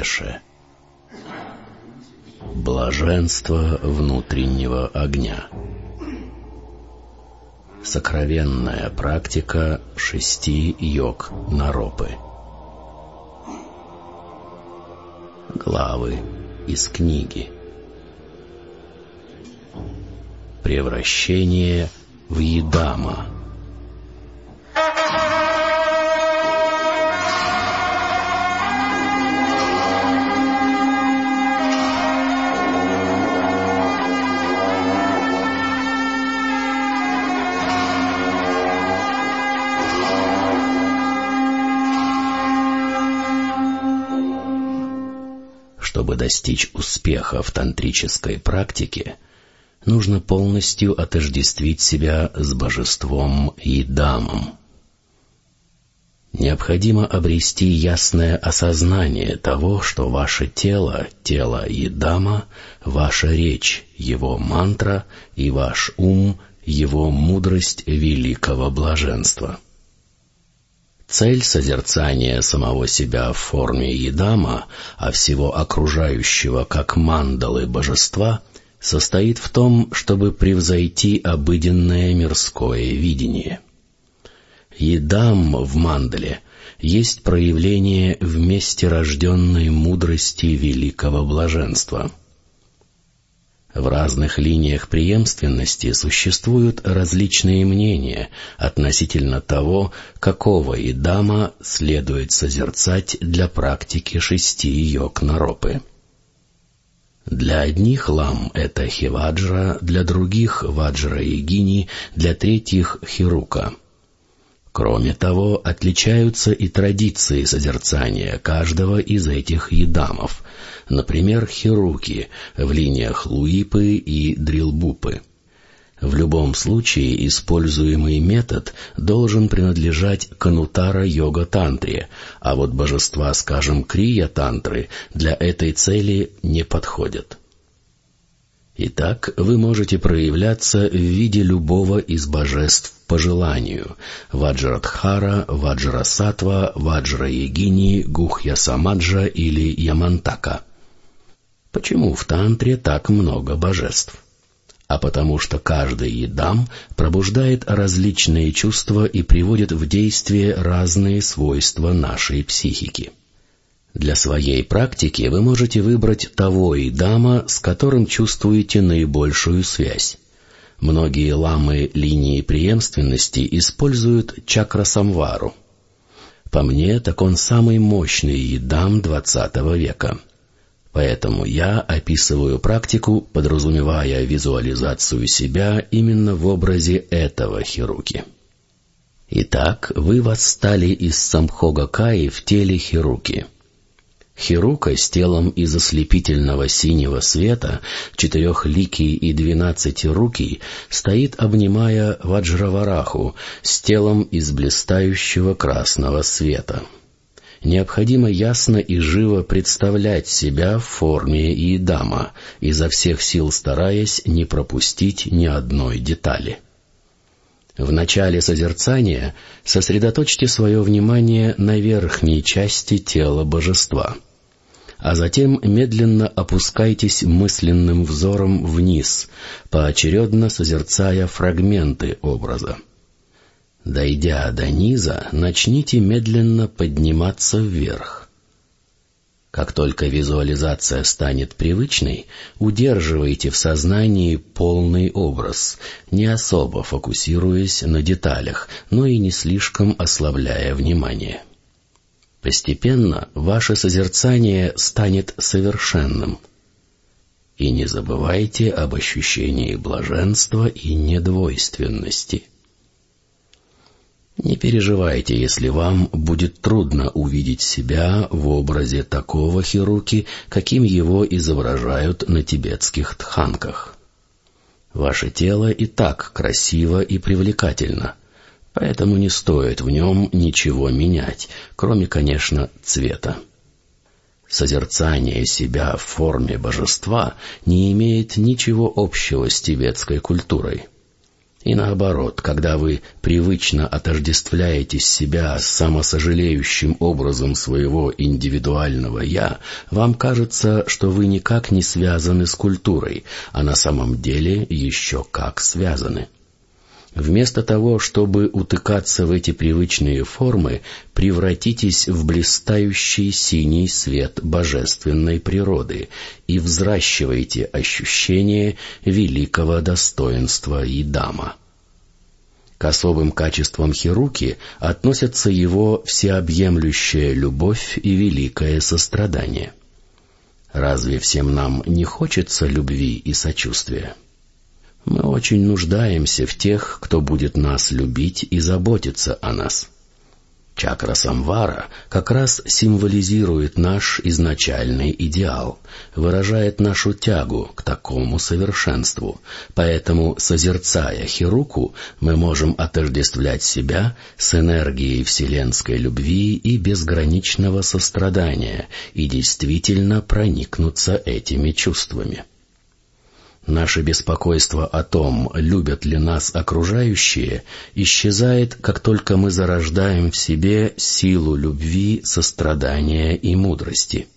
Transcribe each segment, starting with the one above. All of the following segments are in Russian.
Еше Блаженство внутреннего огня. Сокровенная практика шести йог Наропы. Главы из книги. Превращение в Едама достичь успеха в тантрической практике, нужно полностью отождествить себя с божеством и дамом. Необходимо обрести ясное осознание того, что ваше тело, тело Идама, ваша речь, его мантра и ваш ум, его мудрость великого блаженства — Цель созерцания самого себя в форме едама, а всего окружающего как мандалы божества, состоит в том, чтобы превзойти обыденное мирское видение. Едам в мандале есть проявление вместе рожденной мудрости великого блаженства — в разных линиях преемственности существуют различные мнения относительно того, какого идама следует созерцать для практики шести йог-наропы. Для одних лам это хиваджра, для других ваджра и гини, для третьих хирука — Кроме того, отличаются и традиции созерцания каждого из этих едамов, например, хируки в линиях луипы и дрилбупы. В любом случае используемый метод должен принадлежать канутара йога-тантре, а вот божества, скажем, крия-тантры для этой цели не подходят. Итак, вы можете проявляться в виде любого из божеств по желанию — Ваджрадхара, Ваджрасатва, Гухья-Самаджа или Ямантака. Почему в тантре так много божеств? А потому что каждый едам пробуждает различные чувства и приводит в действие разные свойства нашей психики. Для своей практики вы можете выбрать того и с которым чувствуете наибольшую связь. Многие ламы линии преемственности используют чакра-самвару. По мне, так он самый мощный едам XX века. Поэтому я описываю практику, подразумевая визуализацию себя именно в образе этого хируки. Итак, вы восстали из самхога Каи в теле хируки — Хирука с телом из ослепительного синего света, четырехликий и двенадцатирукий, стоит, обнимая Ваджравараху с телом из блистающего красного света. Необходимо ясно и живо представлять себя в форме Идама, изо всех сил стараясь не пропустить ни одной детали. В начале созерцания сосредоточьте свое внимание на верхней части тела божества — а затем медленно опускайтесь мысленным взором вниз, поочередно созерцая фрагменты образа. Дойдя до низа, начните медленно подниматься вверх. Как только визуализация станет привычной, удерживайте в сознании полный образ, не особо фокусируясь на деталях, но и не слишком ослабляя внимание. Постепенно ваше созерцание станет совершенным. И не забывайте об ощущении блаженства и недвойственности. Не переживайте, если вам будет трудно увидеть себя в образе такого хируки, каким его изображают на тибетских тханках. Ваше тело и так красиво и привлекательно — поэтому не стоит в нем ничего менять, кроме, конечно, цвета. Созерцание себя в форме божества не имеет ничего общего с тибетской культурой. И наоборот, когда вы привычно отождествляете себя с самосожалеющим образом своего индивидуального «я», вам кажется, что вы никак не связаны с культурой, а на самом деле еще как связаны. Вместо того, чтобы утыкаться в эти привычные формы, превратитесь в блистающий синий свет божественной природы и взращивайте ощущение великого достоинства и дама. К особым качествам Хируки относятся его всеобъемлющая любовь и великое сострадание. Разве всем нам не хочется любви и сочувствия? Мы очень нуждаемся в тех, кто будет нас любить и заботиться о нас. Чакра Самвара как раз символизирует наш изначальный идеал, выражает нашу тягу к такому совершенству, поэтому, созерцая Хируку, мы можем отождествлять себя с энергией вселенской любви и безграничного сострадания и действительно проникнуться этими чувствами. Наше беспокойство о том, любят ли нас окружающие, исчезает, как только мы зарождаем в себе силу любви, сострадания и мудрости.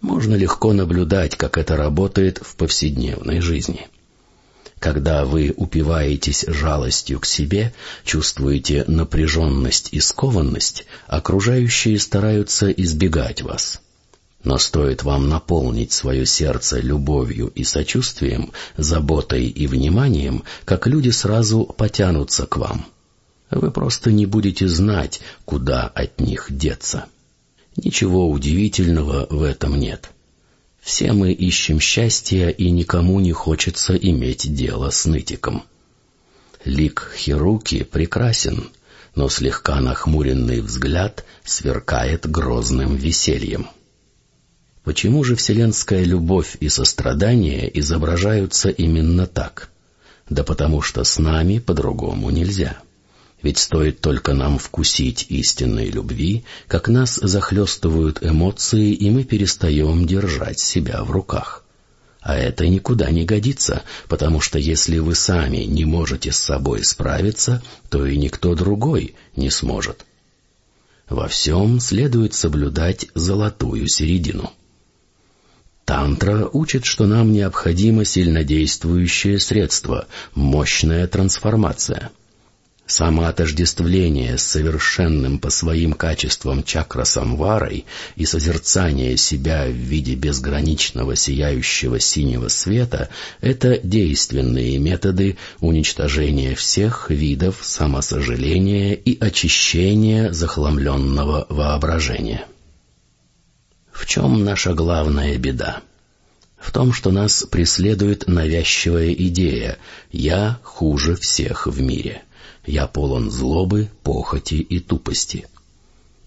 Можно легко наблюдать, как это работает в повседневной жизни. Когда вы упиваетесь жалостью к себе, чувствуете напряженность и скованность, окружающие стараются избегать вас. Но стоит вам наполнить свое сердце любовью и сочувствием, заботой и вниманием, как люди сразу потянутся к вам. Вы просто не будете знать, куда от них деться. Ничего удивительного в этом нет. Все мы ищем счастья, и никому не хочется иметь дело с нытиком. Лик Хируки прекрасен, но слегка нахмуренный взгляд сверкает грозным весельем. Почему же вселенская любовь и сострадание изображаются именно так? Да потому что с нами по-другому нельзя. Ведь стоит только нам вкусить истинной любви, как нас захлестывают эмоции, и мы перестаем держать себя в руках. А это никуда не годится, потому что если вы сами не можете с собой справиться, то и никто другой не сможет. Во всем следует соблюдать золотую середину. Тантра учит, что нам необходимо сильнодействующее средство, мощная трансформация. Самоотождествление с совершенным по своим качествам чакра-самварой и созерцание себя в виде безграничного сияющего синего света — это действенные методы уничтожения всех видов самосожаления и очищения захламленного воображения. В чем наша главная беда? В том, что нас преследует навязчивая идея «я хуже всех в мире», «я полон злобы, похоти и тупости».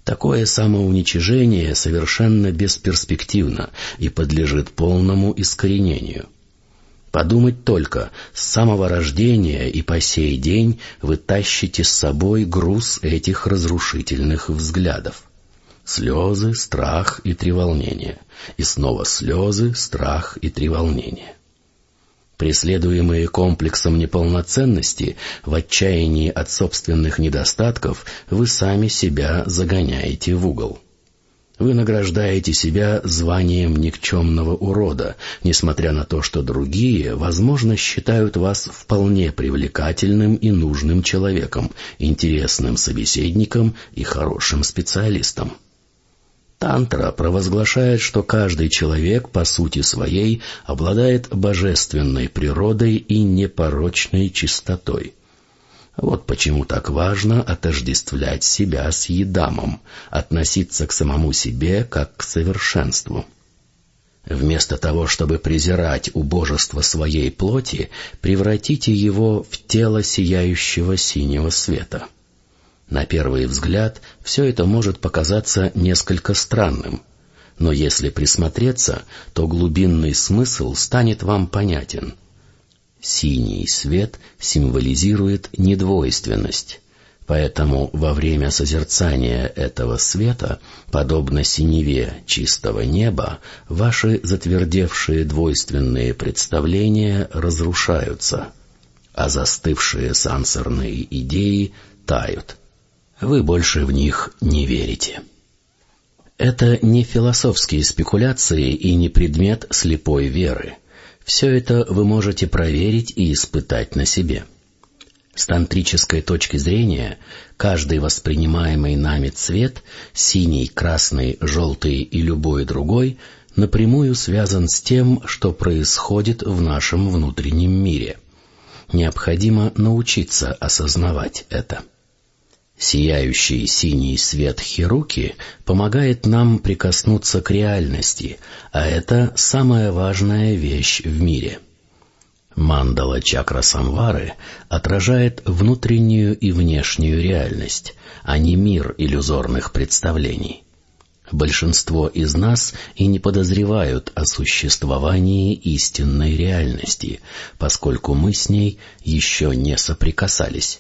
Такое самоуничижение совершенно бесперспективно и подлежит полному искоренению. Подумать только, с самого рождения и по сей день вы тащите с собой груз этих разрушительных взглядов. Слезы, страх и треволнение. И снова слезы, страх и треволнение. Преследуемые комплексом неполноценности, в отчаянии от собственных недостатков, вы сами себя загоняете в угол. Вы награждаете себя званием никчемного урода, несмотря на то, что другие, возможно, считают вас вполне привлекательным и нужным человеком, интересным собеседником и хорошим специалистом. Тантра провозглашает, что каждый человек по сути своей обладает божественной природой и непорочной чистотой. Вот почему так важно отождествлять себя с едамом, относиться к самому себе как к совершенству. Вместо того, чтобы презирать убожество своей плоти, превратите его в тело сияющего синего света. На первый взгляд все это может показаться несколько странным, но если присмотреться, то глубинный смысл станет вам понятен. Синий свет символизирует недвойственность, поэтому во время созерцания этого света, подобно синеве чистого неба, ваши затвердевшие двойственные представления разрушаются — а застывшие сансорные идеи тают. Вы больше в них не верите. Это не философские спекуляции и не предмет слепой веры. Все это вы можете проверить и испытать на себе. С тантрической точки зрения, каждый воспринимаемый нами цвет, синий, красный, желтый и любой другой, напрямую связан с тем, что происходит в нашем внутреннем мире. Необходимо научиться осознавать это. Сияющий синий свет Хируки помогает нам прикоснуться к реальности, а это самая важная вещь в мире. Мандала чакра самвары отражает внутреннюю и внешнюю реальность, а не мир иллюзорных представлений. Большинство из нас и не подозревают о существовании истинной реальности, поскольку мы с ней еще не соприкасались.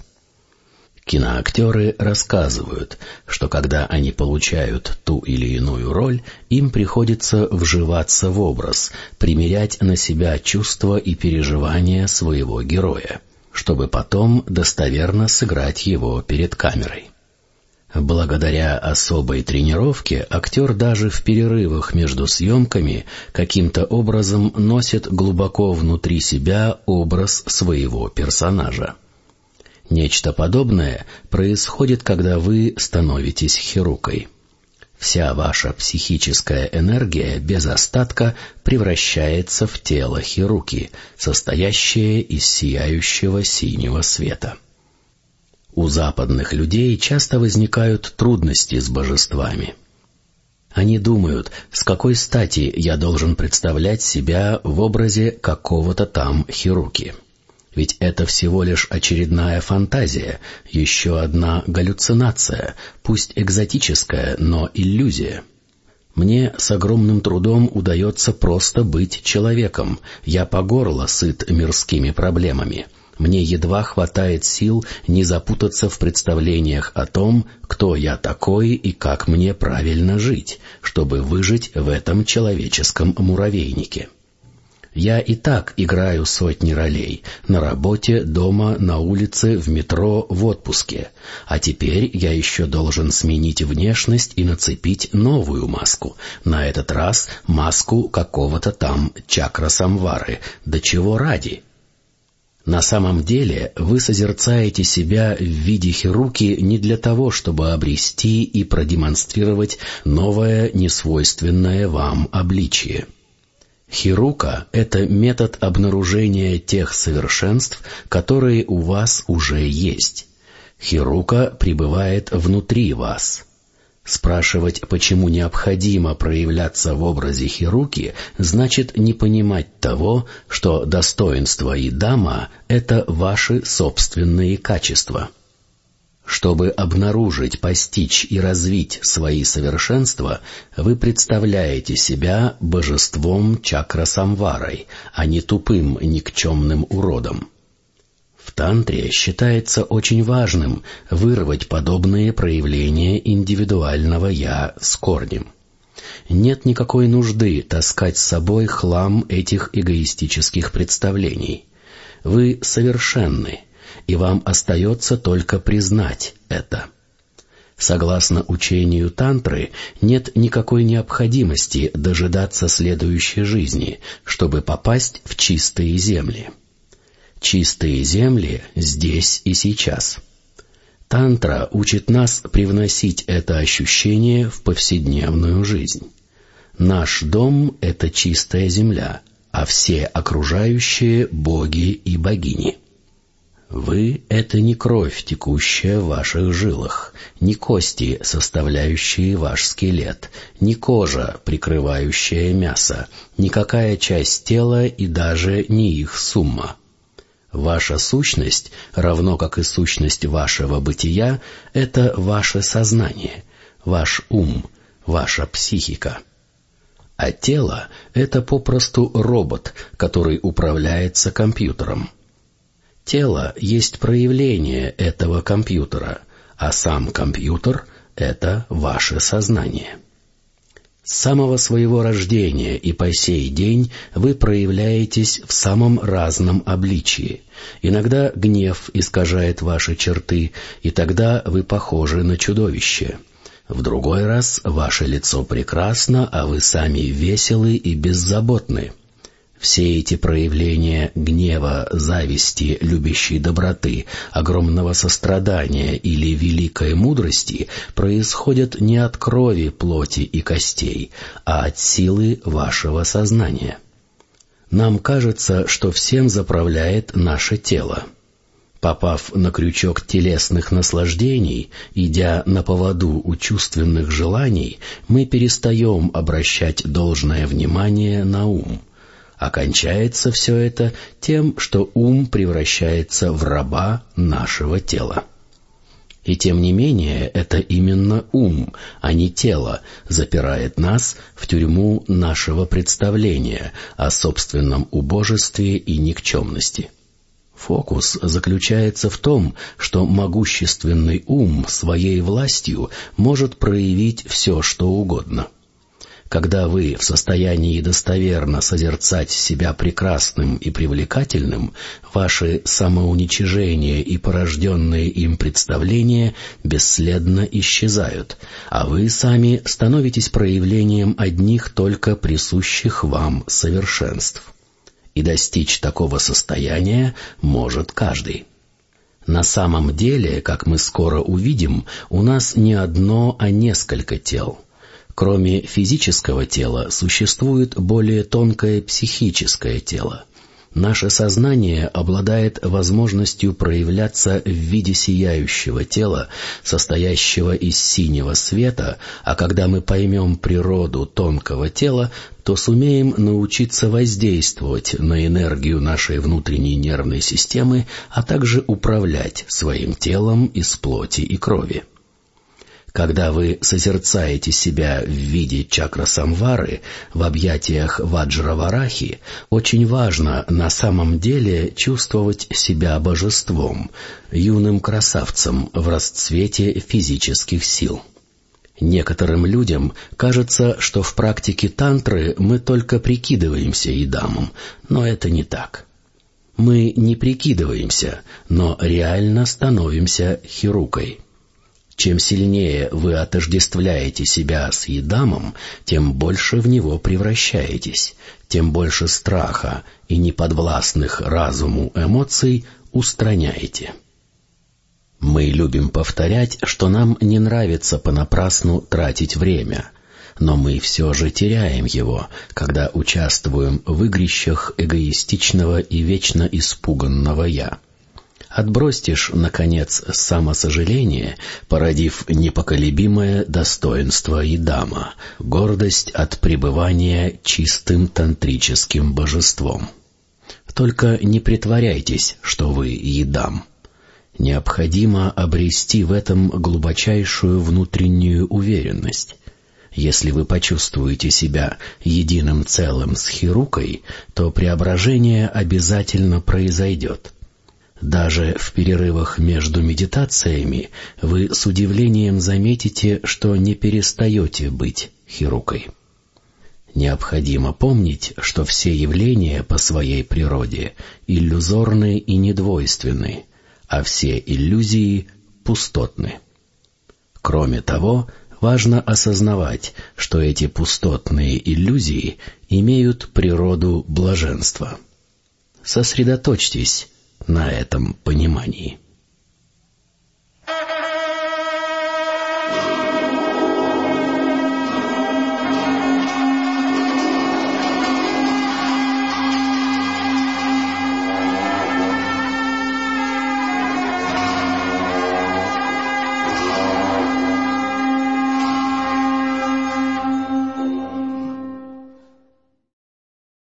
Киноактеры рассказывают, что когда они получают ту или иную роль, им приходится вживаться в образ, примерять на себя чувства и переживания своего героя, чтобы потом достоверно сыграть его перед камерой. Благодаря особой тренировке актер даже в перерывах между съемками каким-то образом носит глубоко внутри себя образ своего персонажа. Нечто подобное происходит, когда вы становитесь хирукой. Вся ваша психическая энергия без остатка превращается в тело хируки, состоящее из сияющего синего света. У западных людей часто возникают трудности с божествами. Они думают, с какой стати я должен представлять себя в образе какого-то там хируки. Ведь это всего лишь очередная фантазия, еще одна галлюцинация, пусть экзотическая, но иллюзия. Мне с огромным трудом удается просто быть человеком, я по горло сыт мирскими проблемами. Мне едва хватает сил не запутаться в представлениях о том, кто я такой и как мне правильно жить, чтобы выжить в этом человеческом муравейнике. Я и так играю сотни ролей — на работе, дома, на улице, в метро, в отпуске. А теперь я еще должен сменить внешность и нацепить новую маску. На этот раз маску какого-то там чакра-самвары. До чего ради? На самом деле вы созерцаете себя в виде хируки не для того, чтобы обрести и продемонстрировать новое, несвойственное вам обличие. Хирука — это метод обнаружения тех совершенств, которые у вас уже есть. Хирука пребывает внутри вас. Спрашивать, почему необходимо проявляться в образе Хируки, значит не понимать того, что достоинство и дама — это ваши собственные качества. Чтобы обнаружить, постичь и развить свои совершенства, вы представляете себя божеством чакра-самварой, а не тупым никчемным уродом. В тантре считается очень важным вырвать подобные проявления индивидуального «я» с корнем. Нет никакой нужды таскать с собой хлам этих эгоистических представлений. Вы совершенны, и вам остается только признать это. Согласно учению тантры, нет никакой необходимости дожидаться следующей жизни, чтобы попасть в чистые земли. Чистые земли здесь и сейчас. Тантра учит нас привносить это ощущение в повседневную жизнь. Наш дом — это чистая земля, а все окружающие — боги и богини. Вы — это не кровь, текущая в ваших жилах, не кости, составляющие ваш скелет, не кожа, прикрывающая мясо, никакая часть тела и даже не их сумма. Ваша сущность, равно как и сущность вашего бытия, — это ваше сознание, ваш ум, ваша психика. А тело — это попросту робот, который управляется компьютером — Тело есть проявление этого компьютера, а сам компьютер — это ваше сознание. С самого своего рождения и по сей день вы проявляетесь в самом разном обличии. Иногда гнев искажает ваши черты, и тогда вы похожи на чудовище. В другой раз ваше лицо прекрасно, а вы сами веселы и беззаботны. Все эти проявления гнева, зависти, любящей доброты, огромного сострадания или великой мудрости происходят не от крови, плоти и костей, а от силы вашего сознания. Нам кажется, что всем заправляет наше тело. Попав на крючок телесных наслаждений, идя на поводу у чувственных желаний, мы перестаем обращать должное внимание на ум. Окончается все это тем, что ум превращается в раба нашего тела. И тем не менее, это именно ум, а не тело, запирает нас в тюрьму нашего представления о собственном убожестве и никчемности. Фокус заключается в том, что могущественный ум своей властью может проявить все, что угодно — когда вы в состоянии достоверно созерцать себя прекрасным и привлекательным, ваши самоуничижения и порожденные им представления бесследно исчезают, а вы сами становитесь проявлением одних только присущих вам совершенств. И достичь такого состояния может каждый. На самом деле, как мы скоро увидим, у нас не одно, а несколько тел — Кроме физического тела существует более тонкое психическое тело. Наше сознание обладает возможностью проявляться в виде сияющего тела, состоящего из синего света, а когда мы поймем природу тонкого тела, то сумеем научиться воздействовать на энергию нашей внутренней нервной системы, а также управлять своим телом из плоти и крови. Когда вы созерцаете себя в виде чакра-самвары в объятиях Ваджраварахи, очень важно на самом деле чувствовать себя божеством, юным красавцем в расцвете физических сил. Некоторым людям кажется, что в практике тантры мы только прикидываемся идамом, но это не так. Мы не прикидываемся, но реально становимся хирукой. Чем сильнее вы отождествляете себя с едамом, тем больше в него превращаетесь, тем больше страха и неподвластных разуму эмоций устраняете. Мы любим повторять, что нам не нравится понапрасну тратить время, но мы все же теряем его, когда участвуем в игрищах эгоистичного и вечно испуганного «я». Отбросишь, наконец, самосожаление, породив непоколебимое достоинство Идама, гордость от пребывания чистым тантрическим божеством. Только не притворяйтесь, что вы Едам. Необходимо обрести в этом глубочайшую внутреннюю уверенность. Если вы почувствуете себя единым целым с Хирукой, то преображение обязательно произойдет — даже в перерывах между медитациями вы с удивлением заметите, что не перестаете быть хирукой. Необходимо помнить, что все явления по своей природе иллюзорны и недвойственны, а все иллюзии пустотны. Кроме того, важно осознавать, что эти пустотные иллюзии имеют природу блаженства. Сосредоточьтесь на этом понимании.